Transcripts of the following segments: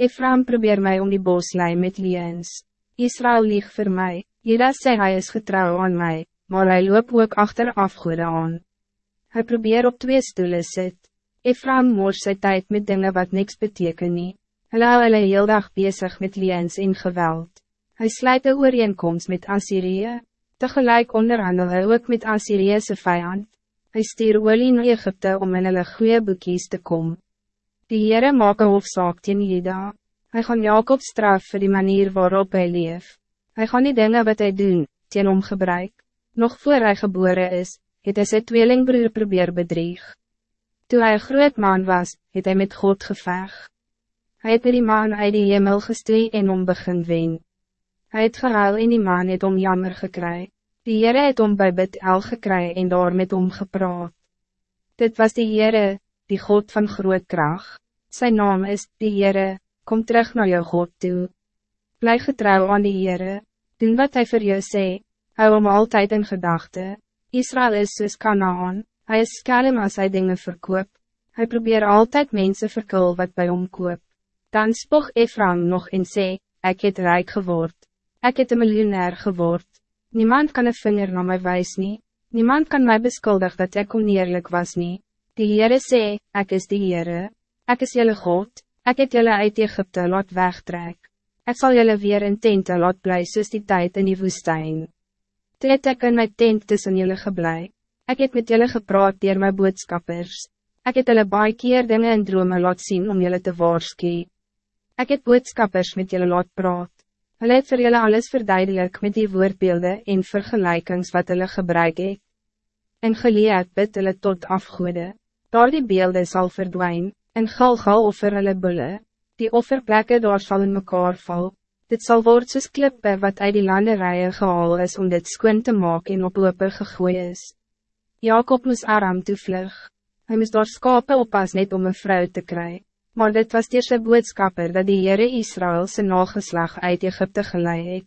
Ephraim probeer mij om die boslei met liens. Israël lieg voor mij, Juda sê hy is getrouw aan mij, maar hij loop ook achter afgoede aan. Hij probeer op twee stoelen sit. Ephraim moor sy tijd met dingen wat niks beteken nie. Hulle hou hulle heel dag bezig met liens en geweld. Hij sluit de ooreenkomst met Assyrië. Tegelijk onderhandel hy ook met Assyriëse vijand. Hij stuur olie naar Egypte om in hulle goeie boekies te komen. Die Heere maak een hofzaak teen Juda. Hij gaan Jacob straf voor die manier waarop hij leef. Hij gaan die dingen wat hij doen, teen hom gebruik. Nog voor hij geboren is, het hy sy tweelingbroer probeer bedrieg. Toen hij groot man was, het hij met God geveg. Hij het die man uit die hemel gestuur en om begin wen. Hij het gehuil en die man het om jammer gekry. Die Heere het om bij bid el gekry en daar met hom gepraat. Dit was die Heere, die God van groot kracht. Zijn naam is die Heere, kom terug naar jou God toe. Blijf getrouw aan die Heere, doen wat hij voor jou sê, hou om altijd in gedachten. Israël is soos Kanaan, hij is skelm als hij dingen verkoop. Hij probeert altijd mensen verkul wat bij hom koop. Dan spog Ephraim nog in sê, ik het rijk geword. Ik het een miljonair geword. Niemand kan een vinger naar mij wijs nie. Niemand kan mij beschuldigen dat ik oneerlijk was nie. Die Heere sê, ik is die Heere. Ik is jullie God. Ik het jullie uit Egypte laat wegtrek. Ik zal jullie weer in tente laat blij soos die tijd in die woestijn. Toe het ek in my tent tussen jullie geblij. Ik heb met jullie gepraat dier my boodskappers. Ik het jullie baie keer dinge in drome laat zien om jullie te waarskie. Ik het boodskappers met jullie laat praat. Hulle het vir julle alles verduidelik met die woordbeelden en vergelijkings wat hulle gebruik het. En geleerd bid hulle tot afgoede. Daar die beelden zal verdwijnen, en galgal offer hulle bulle. Die offerplekke daar sal in mekaar val. Dit zal worden soos klippe wat uit die landerijen gehaal is om dit skoon te maken en op lope gegooi is. Jacob moest Aram toevlug. Hij moest daar skape oppas net om een vrouw te krijgen. Maar dit was die eerste boodskapper dat die Heere Israël zijn nageslag uit Egypte geleid het.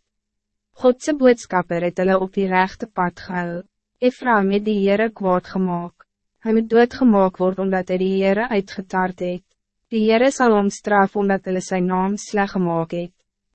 Godse boodskapper het hulle op die rechte pad gehou. Ephraim het die Heere kwaad gemaakt. Hij moet doodgemaak word omdat hij die Heere uitgetart het. Die Heere sal omstraf omdat hulle zijn naam sleg gemaakt het.